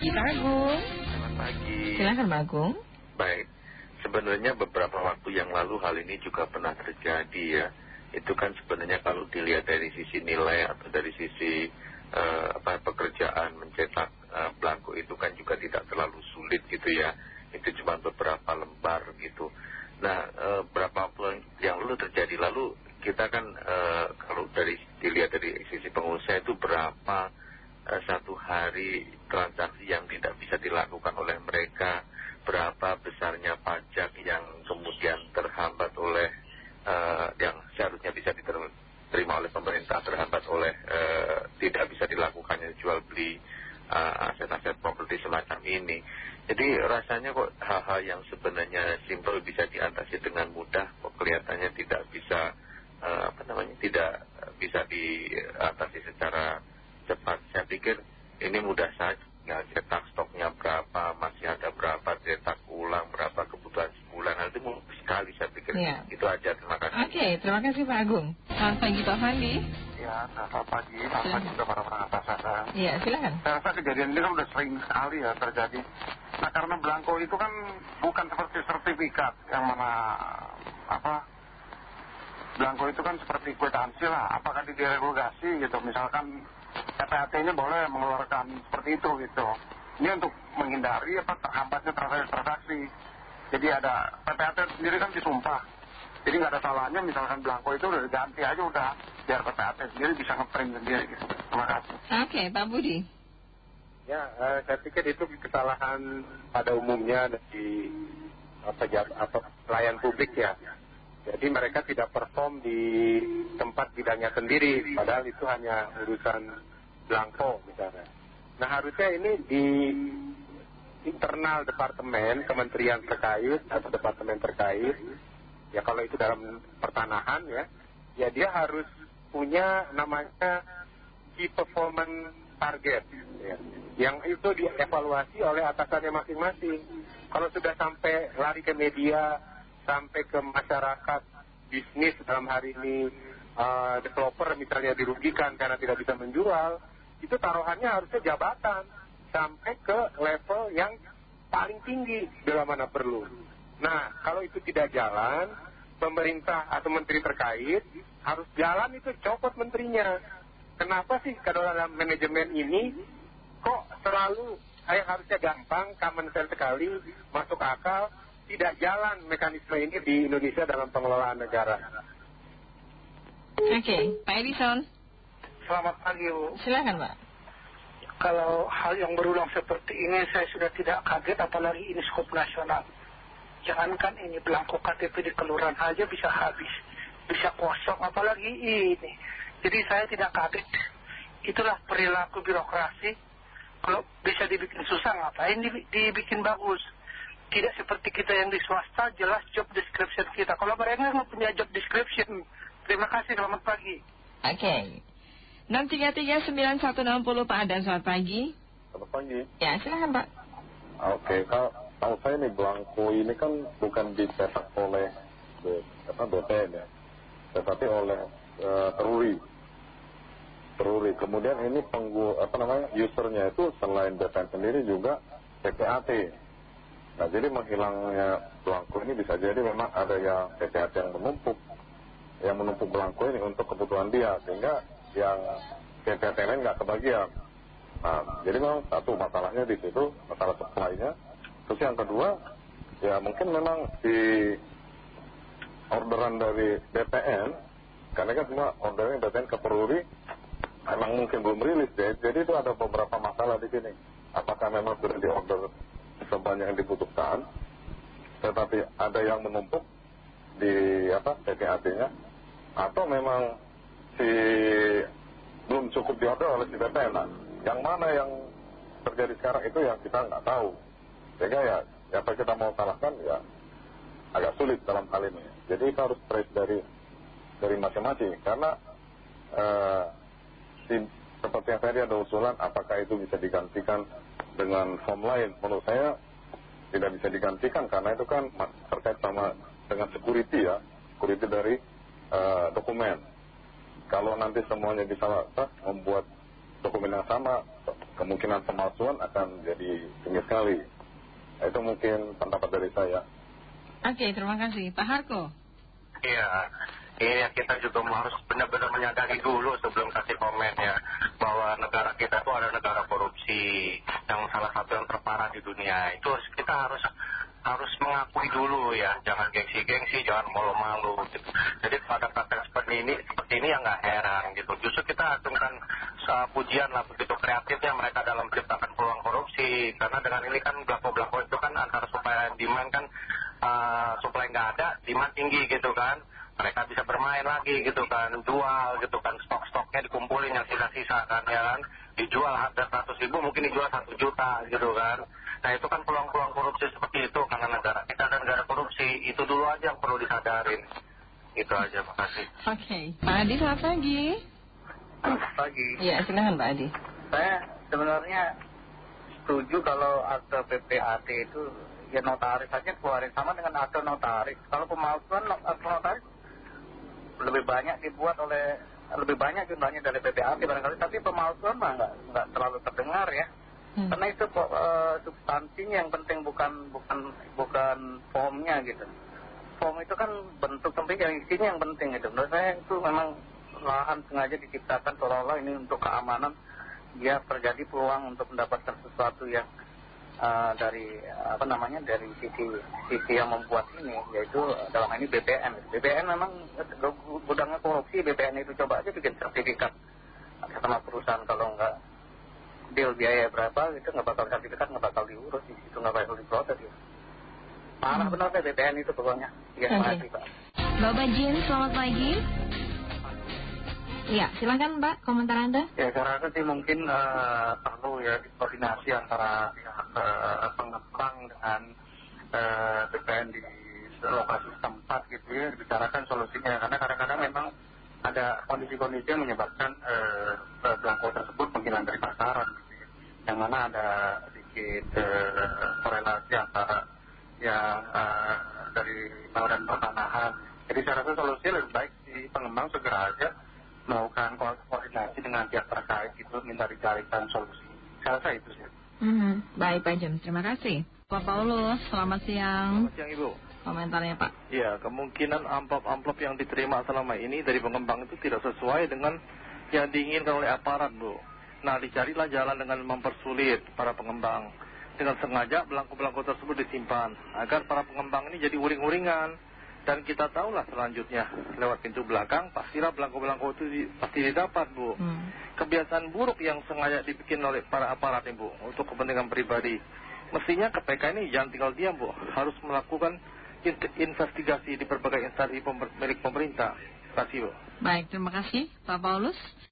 Pak Agung. Selamat pagi. Pak Agung. Baik. Sebenarnya beberapa waktu yang lalu hal ini juga pernah terjadi ya. Itu kan sebenarnya kalau dilihat dari sisi nilai atau dari sisi eh, apa, pekerjaan mencetak uh, belangko itu kan juga tidak terlalu sulit gitu ya. Itu cuma beberapa lembar gitu. Nah, uh, berapa waktu yang lalu terjadi lalu kita kan uh, kalau dari dilihat dari sisi pengusaha itu berapa satu hari transaksi yang tidak bisa dilakukan oleh mereka berapa besarnya pajak yang kemudian terhambat oleh uh, yang seharusnya bisa diterima oleh pemerintah terhambat oleh uh, tidak bisa dilakukannya jual beli aset-aset properti semacam ini. Jadi rasanya kok hal-hal yang sebenarnya simpel bisa diatasi dengan mudah kok kelihatannya tidak bisa apa namanya tidak bisa diatasi secara cepat saya pikir ini mudah saja tinggal cetak stoknya berapa, masih ada berapa, cetak ulang berapa kebutuhan sebulan. Nanti mudah sekali saya pikir. Ya. Itu aja, terima kasih. Oke, terima kasih Pak Agung. Selamat pagi Pak Fandi. Ya, selamat pagi. Selamat pagi juga para perangkat sana. Iya, silakan. Saya rasa kejadian ini kan udah sering sekali ya terjadi. Nah, karena belangko itu kan bukan seperti sertifikat yang mana apa belangko itu kan seperti kwitansi lah. Apakah diregulasi gitu, misalkan PPAT ini boleh mengeluarkan seperti itu gitu. Ini untuk menghindari apa terhambatnya transaksi-transaksi. Jadi ada PPAT sendiri kan disumpah. Jadi nggak ada salahnya misalkan belangko itu udah diganti aja udah biar PPAT sendiri bisa ngeprint sendiri gitu. Terima kasih. Oke, Pak Budi. Ya, eh, saya pikir itu kesalahan pada umumnya dari apa, apa, pelayan publik ya. Jadi mereka tidak perform di tempat bidangnya sendiri, padahal itu hanya urusan belangko misalnya. Nah harusnya ini di internal departemen, kementerian terkait atau departemen terkait, ya kalau itu dalam pertanahan ya, ya dia harus punya namanya key performance target, ya. yang itu dievaluasi oleh atasannya masing-masing. Kalau sudah sampai lari ke media, sampai ke masyarakat bisnis dalam hari ini uh, developer misalnya dirugikan karena tidak bisa menjual, itu taruhannya harusnya jabatan sampai ke level yang paling tinggi bila mana perlu. Nah, kalau itu tidak jalan, pemerintah atau menteri terkait harus jalan itu copot menterinya. Kenapa sih kalau dalam manajemen ini kok selalu yang harusnya gampang, common sense sekali, masuk akal, tidak jalan mekanisme ini di Indonesia dalam pengelolaan negara. Oke, Pak Edison. Selamat pagi, Bu. Silakan, Pak. Kalau hal yang berulang seperti ini, saya sudah tidak kaget, apalagi ini skop nasional. Jangankan ini belangko KTP di kelurahan aja bisa habis, bisa kosong, apalagi ini. Jadi saya tidak kaget. Itulah perilaku birokrasi. Kalau bisa dibikin susah, ngapain dibikin bagus? Tidak seperti kita yang di swasta, jelas job description kita. Kalau mereka nggak punya job description, terima kasih, selamat pagi. Oke. 6339160 Pak Adan, selamat pagi. Selamat pagi. Ya, silakan Pak. Oke, kalau, kalau saya nih belangko ini kan bukan dicetak oleh apa, BPN ya, tetapi oleh uh, teruri. Teruri. Kemudian ini penggu, apa namanya, usernya itu selain BPN sendiri juga PPAT. Nah, jadi menghilangnya belangko ini bisa jadi memang ada yang PPAT yang menumpuk, yang menumpuk belangko ini untuk kebutuhan dia, sehingga yang lain nggak kebagian. Nah, jadi memang satu masalahnya di situ, masalah supply-nya. Terus yang kedua, ya mungkin memang di orderan dari BPN, karena kan semua orderan BPN ke Peruri, memang mungkin belum rilis deh. Jadi itu ada beberapa masalah di sini. Apakah memang sudah diorder sebanyak yang dibutuhkan, tetapi ada yang menumpuk di apa PPAT-nya, atau memang si belum cukup diorder oleh si. Nah, yang mana yang terjadi sekarang itu yang kita nggak tahu. Sehingga ya, apa kita mau salahkan ya agak sulit dalam hal ini. Jadi kita harus trace dari dari masing-masing. Karena eh, si, seperti yang tadi ada usulan, apakah itu bisa digantikan dengan form lain? Menurut saya tidak bisa digantikan karena itu kan terkait sama dengan security ya, security dari dokumen. Kalau nanti semuanya bisa membuat dokumen yang sama, kemungkinan pemalsuan akan jadi tinggi sekali. Nah, itu mungkin pendapat dari saya. Oke, terima kasih. Pak Harko. Iya, ini kita juga harus benar-benar menyadari dulu sebelum kasih komen ya bahwa negara kita itu ada negara korupsi yang salah satu yang terparah di dunia. Itu kita harus harus mengakui dulu ya, jangan gengsi-gengsi, jangan malu-malu gitu. Ini, seperti ini ya nggak heran gitu. Justru kita acungkan pujian lah begitu kreatifnya mereka dalam menciptakan peluang korupsi. Karena dengan ini kan belako-belako itu kan antara supaya demand kan uh, supply nggak ada, demand tinggi gitu kan. Mereka bisa bermain lagi gitu kan, jual gitu kan, stok-stoknya dikumpulin yang sisa-sisa kan ya kan. Dijual harga 100 ribu mungkin dijual 1 juta gitu kan. Nah itu kan peluang-peluang korupsi seperti itu karena negara kita ada negara korupsi. Itu dulu aja yang perlu disadarin. Itu aja, makasih. Oke. Pak Adi, selamat pagi. Pagi. Iya, silakan Pak Adi. Saya sebenarnya setuju kalau akte PPAT itu ya notaris saja keluarin sama dengan akte notaris. Kalau pemalsuan akte notaris lebih banyak dibuat oleh lebih banyak jumlahnya dari PPAT barangkali tapi pemalsuan mah nggak nggak terlalu terdengar ya hmm. karena itu uh, substansinya yang penting bukan bukan bukan formnya gitu form itu kan bentuk penting yang isinya yang penting gitu. Menurut saya itu memang lahan sengaja diciptakan seolah-olah ini untuk keamanan. Dia terjadi peluang untuk mendapatkan sesuatu yang uh, dari apa namanya dari sisi sisi yang membuat ini yaitu dalam ini BPN BPN memang gudangnya korupsi. BPN itu coba aja bikin sertifikat sama perusahaan kalau nggak deal biaya berapa itu nggak bakal sertifikat nggak bakal diurus. Itu nggak bakal diproses ya. Parah benar deh BPN itu pokoknya ya terima kasih Pak Bapak Jin selamat pagi Ya, silakan Mbak, komentar Anda. Ya, saya rasa sih mungkin uh, perlu ya koordinasi antara uh, pengembang dengan uh, BPN di lokasi tempat gitu ya, dibicarakan solusinya. Karena kadang-kadang memang ada kondisi-kondisi yang menyebabkan uh, belangko tersebut menghilang dari pasaran gitu ya. Yang mana ada sedikit uh, korelasi antara yang uh, dari badan pertanahan. Jadi saya rasa solusinya lebih baik si pengembang segera aja melakukan koordinasi dengan pihak terkait itu minta dicarikan solusi. Saya rasa itu sih. -hmm. Baik Pak Jam, terima kasih. Pak Paulus, selamat siang. Selamat siang Ibu. Komentarnya Pak. Ya, kemungkinan amplop-amplop yang diterima selama ini dari pengembang itu tidak sesuai dengan yang diinginkan oleh aparat Bu. Nah, dicarilah jalan dengan mempersulit para pengembang. Dengan sengaja belangko-belangko tersebut disimpan. Agar para pengembang ini jadi uring-uringan. Dan kita tahulah selanjutnya lewat pintu belakang pastilah belangko-belangko itu di, pasti didapat Bu. Hmm. kebiasaan buruk yang sengaja dibikin oleh para aparat Bu untuk kepentingan pribadi. Mestinya KPK ini jangan tinggal diam Bu. Harus melakukan investigasi di berbagai instansi milik pemerintah. Terima kasih Bu. Baik terima kasih Pak Paulus